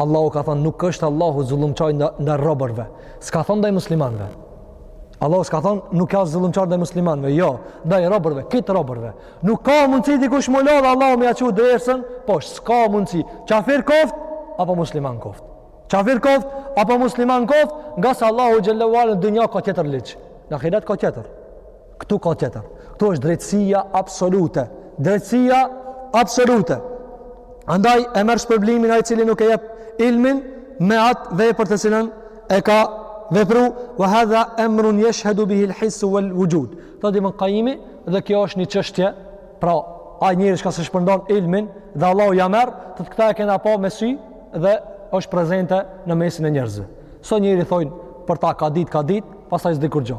Allahu ka thonë nuk është Allahu zullumqar ndaj robërve. S'ka thonë ndaj muslimanve. Allahu s'ka thonë nuk asht zullumqar ndaj muslimanve. Jo, ndaj robërve, krejt robërve. Nuk ka mundësi dikush m'u lodh e Allahu me ja çu djersën posht, s'ka mundësi. Qafir koft, apo musliman koft. Qafir koft, apo musliman koft, ngase Allahu xhelle ve ala në dynja ka tjetër ligj. Në ahiret ka tjetër. Këtu ka tjetër. Këtu është drejtësia absolute. Drejtësia absolute. Andaj e merr shpërblimin ai i cili nuk e jep ilmin me atë vepër të cilën e ka vepru wa hadha amrun yashhadu bihi al-hiss wal wujud. Thotë ibn Qayyim dhe kjo është një çështje, pra ai njeriu që s'e shpërndan ilmin dhe Allahu ja merr, thotë këta e kena pa me sy dhe është prezente në mesin e njerëzve. Sa njeri thonë për ta ka ditë, ka ditë, pastaj s'di kurgjë.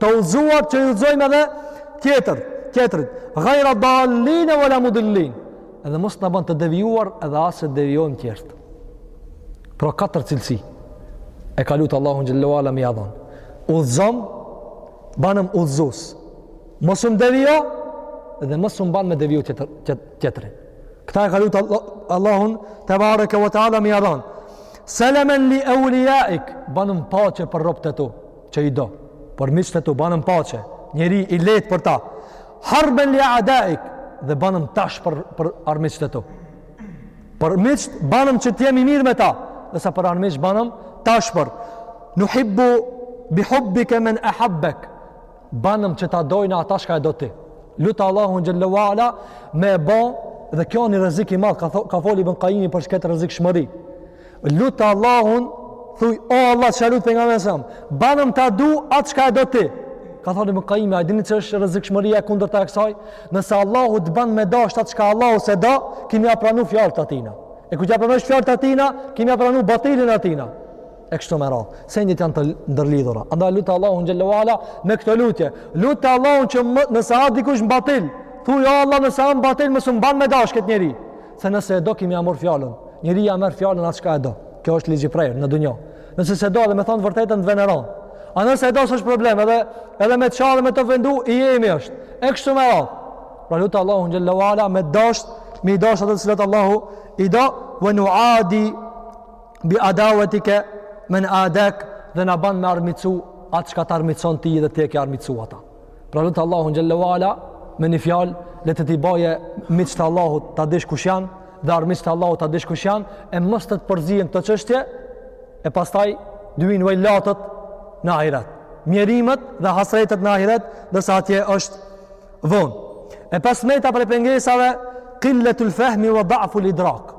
Të udhëzuar që i udhëzojmë edhe tjetër, tjetrit. Ghayra dallin wa la mudillin. Edhe mos na bën të devijuar edhe as të devijojmë tjerët. Pro katër cilësi. E ka lutë Allahun xhelle ve ala me ja dhon. Udhëzom, banëm udhëzues. Mos m devijo dhe mos m ban me deviju tjetër, tjetrit. Këta e ka lutë Allahun tebareke ve teala me ja dhon. Selamen li awliyaik, banëm paqe për robët e tu. që i do për miqtë e tu banëm paqe, njeri i lehtë për ta. Harben li adaik dhe banëm t'ashpër për armiqtë e tu. Për miqt banëm që të jemi mirë me ta, ndërsa për armiqt banëm t'ashpër. Nuhibbu bi hubbika man ahabbek. Banëm që ta dojna ata çka e do ti. Lute Allahun xhelle ve ala me e bo dhe kjo një rrezik i madh ka ka fol ibn Qayimi për këtë rrezikshmëri. Lute Allahun, thuj, o Allah që lut për nga me sëmë, banëm ta du atë çka e do ti. Ka thon Ibn Kajimi, a dini që është rrezikshmëria e kundërta e kësaj? Nëse Allahu të ban me dasht atë çka Allahu s'e do, ki me ja pranu fjalët e atina. E ku t'ja pranosh fjalët e atina, ki me ja pranu batilin atina. E kështu me radhë, sendet janë të ndërlidhura. Andaj lute Allahun xhelle ve ala me këto lutje. Lute Allahun që më, nëse a dikush në batil, thuj, o Allah nëse a në batil, mos më ban me dasht këtë njeri. Se nëse e do ki me ja marr fjalën. Njeri ja merr fjalën atë çka e do. Kjo është ligj i prerë në dunja. Nëse s'e do edhe me thonë të vërtetën të veneron. A nëse e do s'është problem edhe edhe me çfarë me të vendu i jemi është. E kështu me radhë. Pra lute Allahun xhelle ve ala me dosht, me i dosht ata të cilët Allahu i do, wa nuadi bi adawatika men adak dhe na ban me armiqsu atë çka të armicon ti dhe ti e ke armiqsu ata. Pra lute Allahun xhelle ve ala, me një fjalë, le të t'i bajë miqtë e Allahut ta dish kush janë, dhe armiqtë e Allahut ta dish kush janë, e mos të të përzihen këto çështje, e pastaj vijnë vejlatet në ahiret. Mjerimet dhe hasretet në ahiret, ndërsa atje është vonë. E pasmeta prej pengesave, killetul fehmi vë da'fu lidrakë.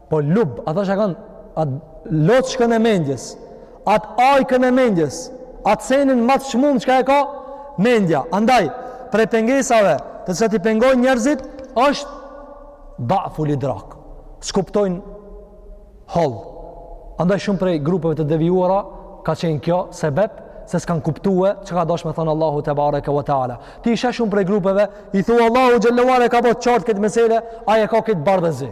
Po lub, ata çka kanë atë loçkën e mendjes, atë ajkën e mendjes, atë senin ma të çmum çka e ka mendja. Andaj, prej pengesave të cilat i pengojnë njerëzit, është da'fu lidrak. S'kuptojnë hollë. Andaj shumë prej grupeve të devijuara ka qenë kjo sebep se s'kan kuptue çka ka dosht me thonë Allahu tebareke ve teala. Ti i sheh shumë prej grupeve, i thua Allahu xhelle ve ala e ka bo të qartë këtë mesele, ai e ka këtë bardhezi.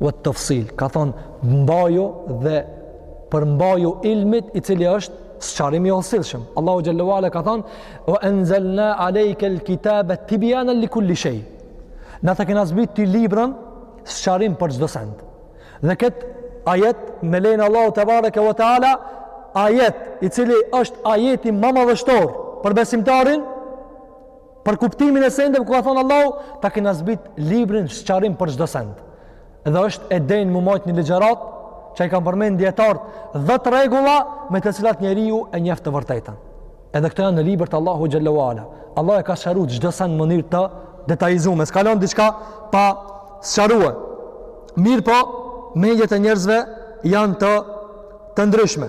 wa tafsil ka thon mbaju dhe përmbaju ilmit i cili është sqarimi i hollësishëm Allahu xhel-le ue ala ka thon wa anzalna alayka alkitaba tibyana likulli shay na ta kena zbrit ti librin sqarim për çdo send dhe kët ajet me lexu Allahu tebareke wa taala ajet i cili është ajeti më madhështor për besimtarin Për kuptimin e sendeve ku ka thonë Allahu, ta kena zbit librin sqarim për çdo send. Dhe është e denjë me majt një ligjëratë, që i kam përmen dijetarët dhe të rregulla me të cilat njeriu e njeftë të vërtetën. Edhe këto janë në libër të Allahut xhel-le ue ala. Allahu e ka sqaru çdo send në mënyrë të detajizume. S'ka lon diçka pa sqaru. Mirëpo, mendjet e njerëzve janë të, të ndryshme.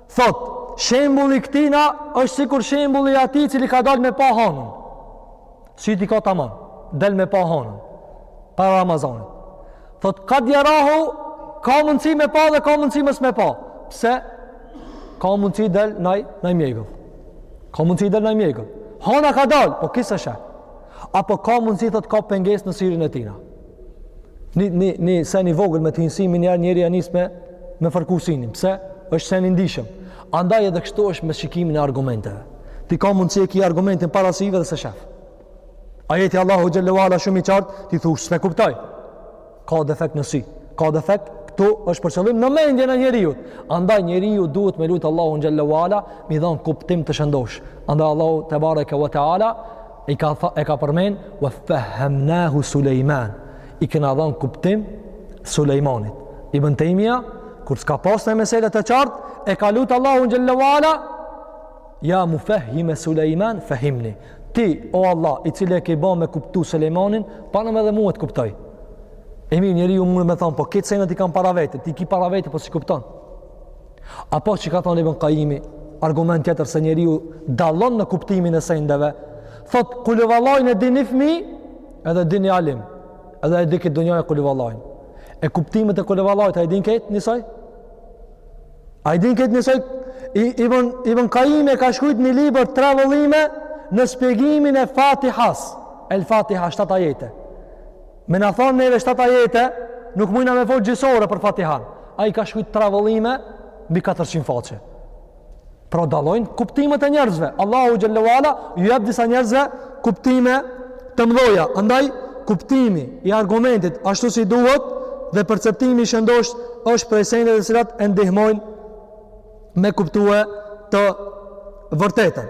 Thot, shembulli i këtina është sikur shembulli i atij i cili ka dal me pa hanën. Sytë i ka tamam, del me pa hanën. Para Ramazanit. Thot, kad jerahu, ka mundësi me pa dhe ka mundësi mos me pa. Pse? Ka mundësi del naj, naj mjegëll. Ka mundësi del naj mjegëll. Hana ka dal, po ky s'e sheh. Apo ka mundësi, thot, ka pengesë në synin e tina. Një, një, një send i vogël me të hi në sy menjëherë njeri nis me, me fërku synin. Pse? është send i ndijshëm. Andaj edhe kështu është me shikimin e argumenteve. Ti ka mundësi e ki argumentin para syve dhe s'e shef. Ajeti i Allahut xhel-le ue ala shumë i qartë, ti thush, s'po e kuptoj. Ka defekt në sy. Ka defekt, këtu është për qëllim në mendjen e njeriut. Andaj njeriu duhet me lutë Allahun xhel-le ue ala, me i dhon kuptim të shëndoshë. Andaj Allahu Tebareke ve Teala, I ka tha, e ka përmend wa fahhamnaha Sulejman. I kena dhën kuptim Sulejmanit. Ibn Taymija kur s'ka pas naj mesele të qartë, e ka lut Allahun xhel-le ue ala ja mufahhima Sulejman fahhimni. Ti o Allah, i cili e ke bën me kuptu Sulejmanin, bam edhe mua të kuptoj. E mirë, njeriu mund me thon, po këto senet i kam para vete, ti i ki para vete, po s'i kupton? Apo siç ka thonë Ibn Kajimi, argument tjetër se njeriu dallon në kuptimin e sendeve, thot Kul huvallahun e din një fmi, edhe e din një alim, edhe e din krejt dunjaja Kul huvallahun. E kuptimet e Kul huvallahut, a i dinë krejt njësoj? A i dinë krejt njësoj? I, Ibn, Ibn Kajimi e ka shkrujt një libër tre vëllime në shpjegimin e Fatihas, El Fatiha, shtatë ajete. Me na thanë neve shtatë ajete, nuk mujna me folë gjysmë ore për fatihan. Ai ka shkrujt tre vëllime mbi 400 faqe. Pra dallojnë kuptimet e njerëzve. Allahu xhel-le ue ala ju jep disa njerëzve kuptime të mdhoja. Andaj, kuptimi i argumentit ashtu si duhet dhe perceptimi i shëndoshë është prej seneve të cilat e ndihmojnë me kuptue të vërtetën.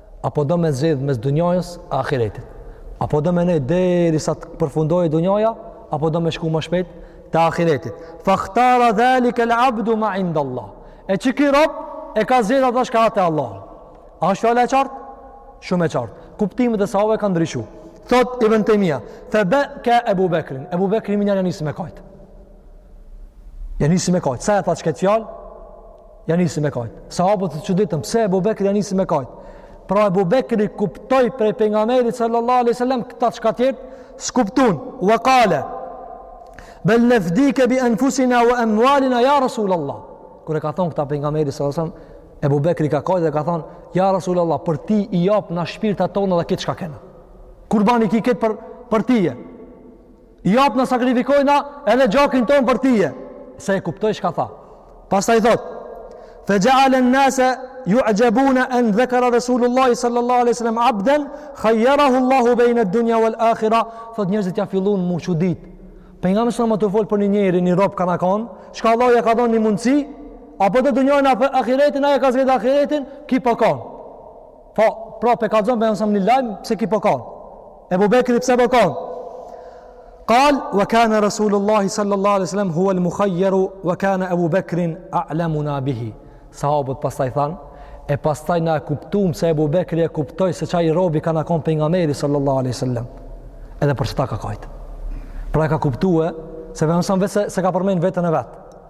Apo do me zgjedhë mes dunjajës e ahiretit? Apo do me nejë derisa të përfundojë dunjaja? Apo do me shku më shpejt te ahiretit? Fa khtara dhalike l'abdu ma inda Allah. E qiky rob, e ka zgjedhë atë shka â te Allah. A është fjala e qartë? Shumë e qartë. Kuptimet e sahabëve kanë ndryshu. Thot Ibn Tejmija, fe beka Ebu Bekrin. Ebu Bekri minja ja nisi me kajtë. Ja nisi me kajtë. Sa e tha qikët fjalë. Ja nisi me kajt. Sahabët të çuditëm, pse Abu Bekri ja nisi me kajt? Pra Abu Bekri kuptoi prej pejgamberit sallallahu alaihi wasallam këta çka tjerët s'kuptun, we kale. Bel nafdike bi anfusina wa amwalina ya rasul Allah. Kur e ka thon këta pejgamberi sallallahu alaihi wasallam, Abu Bekri ka kajt dhe ka thon, ja rasul Allah, për ti i japna shpirtat tona dhe kejt çka kena. Kurban i ki kejt për për ti. Japna, sakrifikojna edhe gjakin ton për tije. Se e kuptoi shka tha. Pastaj thot, fe xhealen nasu jaxhebune en dhekere Resulullahi sallallahu aleyhi sallam abden, khajjerahu Allahu bejne dunja wal akhira, thot njerëzit ja fillun m'u çudit. Pejgamberi selam â tu folë për një njeri, një rob ka në kanë, shka Allah ja ka dhonë një mundësi, a po do dunjanë apo ahiretin, ai e ka zgjedhë ahiretin, ky po kan. Po, pra pe kallzon Pejgamberi selam një lajm, pse ky po kan? Ebu Bekri pse po kan? Kal, wa kane Rasulullahi sallallahu alaihi sallam, huwel mukhajjeru, wa kane Ebu Bekrin, a'lemuna bihi. Sahabët pastaj thanë, e pastaj na e kuptum se Ebu Bekri e kuptoi se qaj robi ka në konë Pejgamberi sallallahu alaihi sallam. Edhe për qata ka kajtë. Pra e ka kuptu e, se Pejgamberi selam vetë se, s'e ka përmend veten e vet.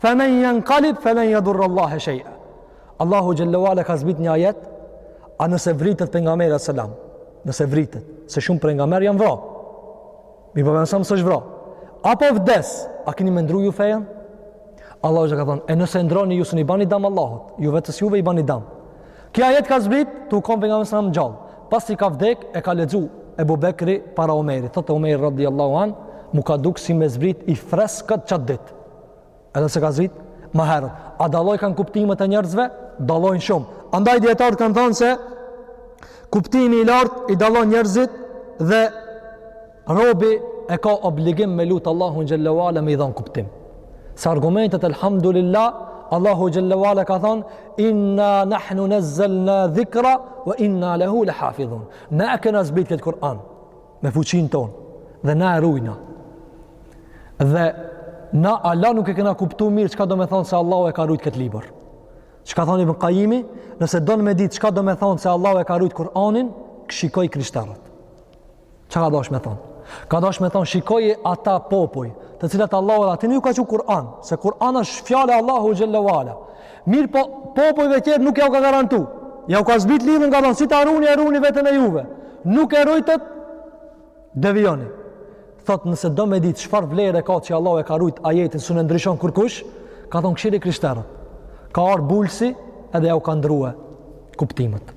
Fe men jenkalib, fe len jadurra Allahe shejë. Allahu xhelle we ala ka zbrit një ajet, a nëse vritet Pejgamberi selam, nëse vritet, se shumë pejgamberë janë vra. Mirëpo Pejgamberi selam s'është vra. Apo vdes, a kini me ndru ju fejen? Allahu xhelle we ala ka thonë, e nëse ndroni ju s'mun i bani dam Allahut, ju vetes juve i bani dam. Ky ajet ka zbrit tu konë Pejgamberi selam gjallë. Pasi ka vdek, e ka lexu Ebu Bekri para Omerit. Thotë Omeri, radijallahu anhu, m'u ka dukë si me zbrit i freskët qatë ditë. Edhe se ka zbrit më herët. A dallojkan kuptimet e njerëzve? Dallojnë shumë. Andaj dijetarët kanë thanë se kuptimi i lartë i dallon njerëzit dhe robi e ka obligim me lutë Allahun xhelle we ala me i dhonë kuptim. Se argumentet, elhamdulillah, Allahu xhelle we ala ka thanë, inna nahnu nezzelna dhikra, wa inna lehu le hafidhun. Ne e kena zbrit këtë Kur'an. me fuqinë tonë dhe na e rujna dhe na hala nuk e kena kuptu mirë qka do me thonë se Allahu e ka rujt këtë libër qka thonë Ibn Kajimi nëse don me ditë qka do me thonë se Allahu e ka rujt Kur'anin shikoj krishterët qka ka dashtë me thonë ka dashtë me thonë shikoj ata popuj të cilat Allahu edhe atyne ju ka çu Kur'an se Kur'an është fjala e Allahut xhelle we ala Mirëpo, popujve tjerë nuk ja u ka garantu. Ja u ka zbit lidhën ka thonë, si ta runi, e runi vetën e juve. Nuk e rujtët, devijoni. Thotë, nëse do me ditë, çfarë vlerë e ka që Allahu e ka rujtë ajetin, s'un e ndryshon kërkush, ka thonë, kshyri krishterët. Ka ardh Bulsi edhe ja u ka ndrue kuptimet.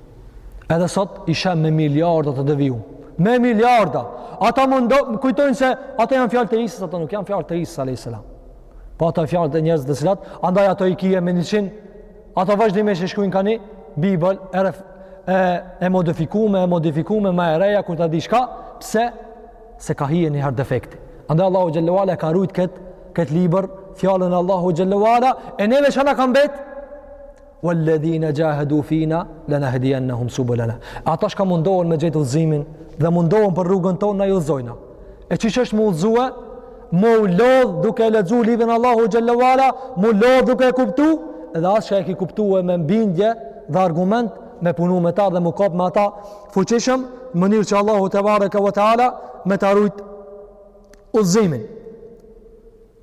Edhe sot, i sheh me miliarda të deviju. Me miliarda. Ata mendo, kujtojnë se, ato janë fjalë të Isës, ato nuk janë fjalë të Isës, a.s. Po ato fjalët e njerëzve të cilat andaj ato i kije me 100 ato vazhdimisht i shkruajnë tani Bibël e re, e, e modifikume, e modifikume, ma e reja, ku ta di çka, pse, se ka hi një herë defekti. Andaj Allahu xhelle ve ala e ka rujt këtë kët libër, fjalën e Allahut xhelle ve ala, e neve çka na ka mbetë, Walladhina jahadu fina lanahdiyannahum subulana. Ata çka mundohen me gjetë udhëzimin dhe mundohen për rrugën tonë na i udhëzojmë. E qysh është m'u udhëzue? M'u lodh duke e lexu librin e Allahut xhelle ve ala, m'u lodh duke e kuptu, edhe atë çka e ki kuptue me bindje dhe argument me punu me ta dhe m'u kap me ata fuqishëm në mënyrë që Allahu tebareke we teala me ta rujt udhëzimin.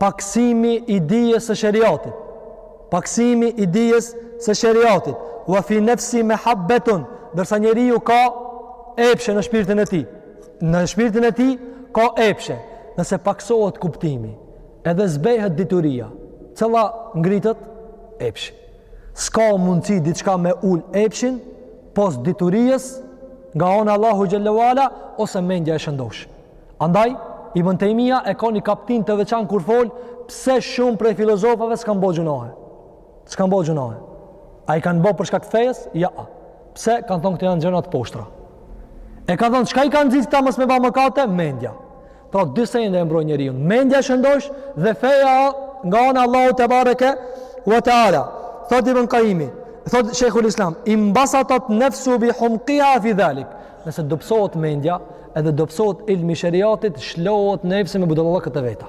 pakësimi i dijes së sheriatit pakësimi i dijes së sheriatit wa fi nafsi mahabbatun ndërsa njeriu ka epshe në shpirtin e tij në shpirtin e tij ka epshe nëse pakësohet kuptimi edhe zbehet dituria cila ngritet epshi s'ka mundësi diçka me ul epshin pos dituries nga ana e Allahut xhelle ve ala ose mendja e shëndosh Andaj, Ibn Tejmija e ka një kaptin të veçan kur fol, pse shumë prej filozofave s'kanë bo gjynahe. S'kanë bo gjynahe. A i kanë bo për shkak të fejes? Jo. Pse kanë thonë këto janë gjëna të poshtra. E kanë thonë, çka i ka nxit këta mos me ba mëkate? Mendja. Pra, dy sende e mbrojnë njeriun. Mendja e shëndosh dhe feja nga ana e Allahut tebareke ve teala. Thot Ibn Kajimi, thot Shejhul Islam, inbasatat nefsu bi humkiha fi dhalik. Nëse dobsohet mendja, Edhe dobsohet ilmi i sheriatit shlohet nefsi me budallallëkët e veta.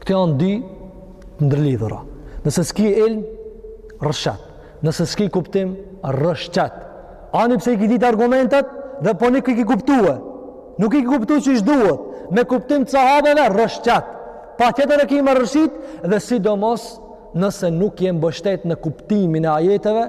Këto janë dy të ndërlidhura. Nëse s'ki ilm, rrëshqet. Nëse s'ki kuptim, rrëshqet. Ani pse i ki ditë argumentet dhe po nuk i ki kuptue. Nuk i ki kuptue qysh duhet. Me kuptim të sahabeve, rrëshqet. Patjetër e ki me rrëshqit dhe sidomos nëse nuk je mbështet në kuptimin e ajeteve,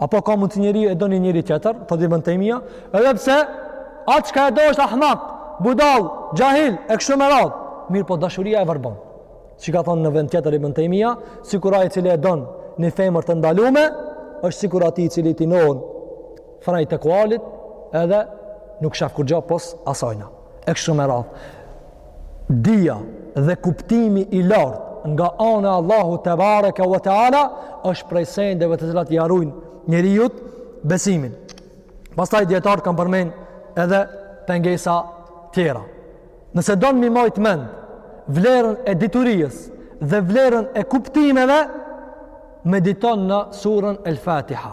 Apo ka mundësi njeriu e don një njeri tjetër, thot Ibn Tejmija, edhe pse ai çka e do është ahmak, budal, xhahil, e kështu me radhë, mirëpo dashuria e verbon. Si ka thonë në vend tjetër Ibn Tejmija, sikur ai i cili e don një femër të ndalume, është sikur atij i cili t'i vnohen frejt e kalit edhe nuk shef kurgjo pos asajna. E kështu me radhë. Dija dhe kuptimi i lartë nga ana e Allahut tebareke ve teala është prej sendeve të cilat i harrojnë njeriut besimin. Pastaj dijetarët kanë përmend edhe pengesa tjera. Nëse don me majt mend vlerën e diturisë dhe vlerën e kuptimeve, mediton në surën El Fatiha.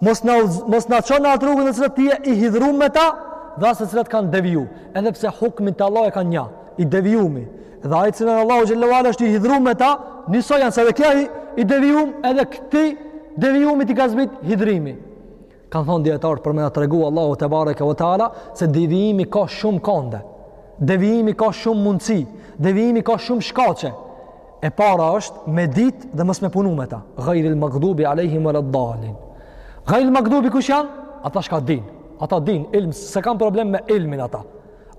Mos na mos na çon në atë rrugën të cilët ti je i hidhrum me ta, dhe as të cilët kanë deviju, edhe pse hukmin te Allahu e kanë nja, i devijumi, dhe ai të cilin Allahu xhelle ve ala është i hidhrum me ta, njësoj janë se dhe ky i, i devijum, edhe këtij të devijumit i ka zbrit hidhrimi. Kanë thonë dijetarët për me na tregu Allahu tebareke ve teala, se devijimi ka shumë kënde, devijimi ka shumë mundësi, devijimi ka shumë shkaqe, E para është me dit dhe mos me punu me ta. Ghairil maghdubi alehim ve led-dalin. Ghairil maghdubi kush janë? Ata çka din. Ata din ilm, s'e kanë problem me ilmin ata.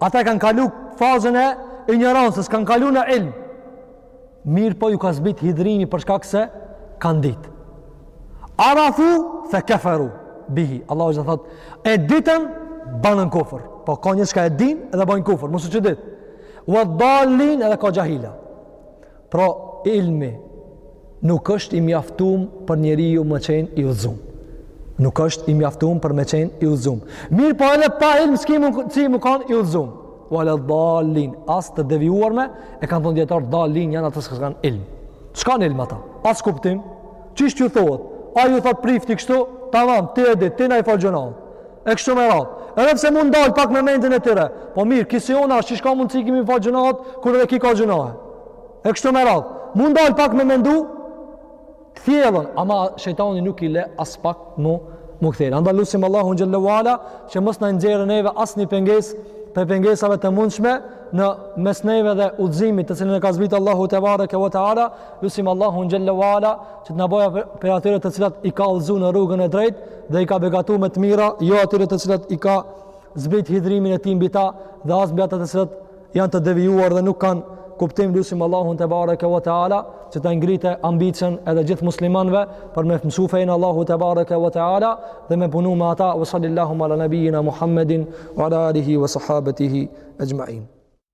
Ata e kanë kalu fazën e injorancës, kanë kalu në ilm. Mirëpo ju ka zbrit hidhrimi për shkak se kanë dit. Arafu fe keferu bihi. Allahu azze ve xhel thot, e ditën, banën kufër. Po ka njerëz çka e din edhe bajnë kufër. Mos kujto se s'dinë. Ve dalin edhe ka xhahila. Pra ilmi nuk është i mjaftum për njeriun me qenë i udhëzum. Nuk është i mjaftum për me qenë i udhëzum. Mirëpo edhe pa ilm s'ki më, si me kanë i udhëzum. Ve led-dalin, as të devijuarve, e kanë thonë dijetarët dalin janë ata çka s'kanë ilm. S'kanë ilm ata, as kuptim. Qysh t'ju thohet. A ju thot prifti kështu? Tamam, ti e di, ti na i fal E kështu me radhë. Edhe pse mund dalë pak me mendjen e tyre. Po mirë, kisi ona është qysh ka mund ky me i fal gjynahet, kur edhe ky ka gjynahe. E kështu me radhë. Mund dalë pak me mendu, thellohen, ama shejtani nuk i le as pak mu, mu thellu. Andaj lusim Allahun xhelle ve ala, që mos na nxjerrë neve as një pengesë prej pengesave të mundshme, në mes neve dhe udhëzimit të cilin e ka zbrit Allahu tebareke ve teala lusim Allahun xhelle ve ala që të na bëjë prej atyre të cilat i ka udhëzuar në rrugën e drejtë dhe i ka begatu me të mira, jo atyre të cilët i ka zbrit hidhrimin e tij mbi ta dhe as mbi ata të cilët janë të devijuar dhe nuk kanë kuptim lusim Allahun tebareke ve teala që ta ngrite ambicien edhe gjithë muslimanëve për me mësu fenë e Allahut tebareke ve teala dhe me punu me ata ve sal-lallahu ala nebijjina Muhammedin ve ala alihi ve sahabetihi exhmain